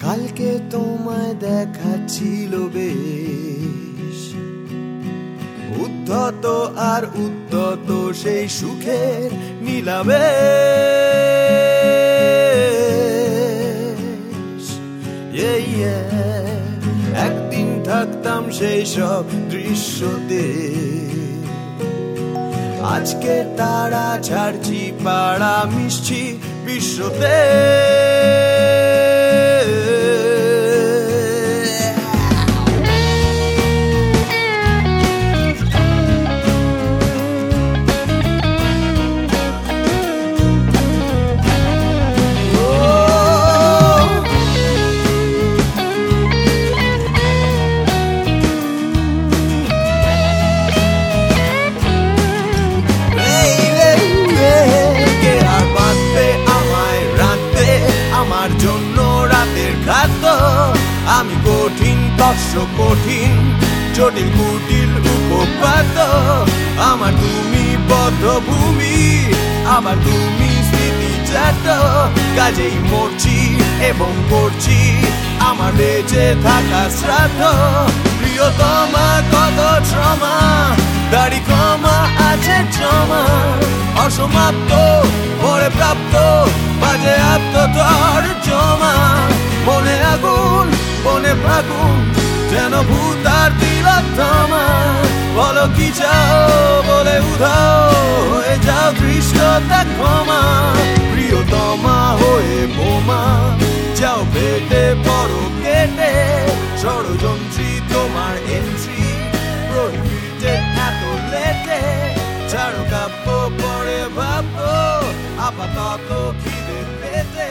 কালকে তোমায় দেখা ছিল বেশ। উদ্ধত আর উদ্ধত সেই সুখের নিলামে একদিন থাকতাম সেই সব দৃশ্যতে। আজকে তারা ছাড়ছি পাড়া মিশছি বিশ্বতে। কঠিন কষ্ট কঠিন, জটিল, কুটিল, উপপাদ্য। আমার তুমি বদ্ধভূমি আমার তুমি স্মৃতি চাট কাজেই মরছি এবং করছি আমার বেঁচে থাকা শ্রাদ্ধ। প্রিয়তমা, কত ট্রমা দাড়ি কমা আছে জমা অসমাপ্ত, পরে প্রাপ্ত, বাজে আত্মতর জমা মনে আগুন মনে ফাগুন, যেন ভূতার তিলোত্তমা বলো কি চাও, বলে উধাও, হয়ে যাও দৃশ্যতা ক্ষমা। প্রিয়তমা হয়ে বোমা, যাও পেটে বড় কেটে। ষড়যন্ত্রী তোমার এন্ট্রি প্রহিবিটেড এত লেটে। ছাড়ো কাব্য পরে ভাবো, আপাতত খিদে পেটে।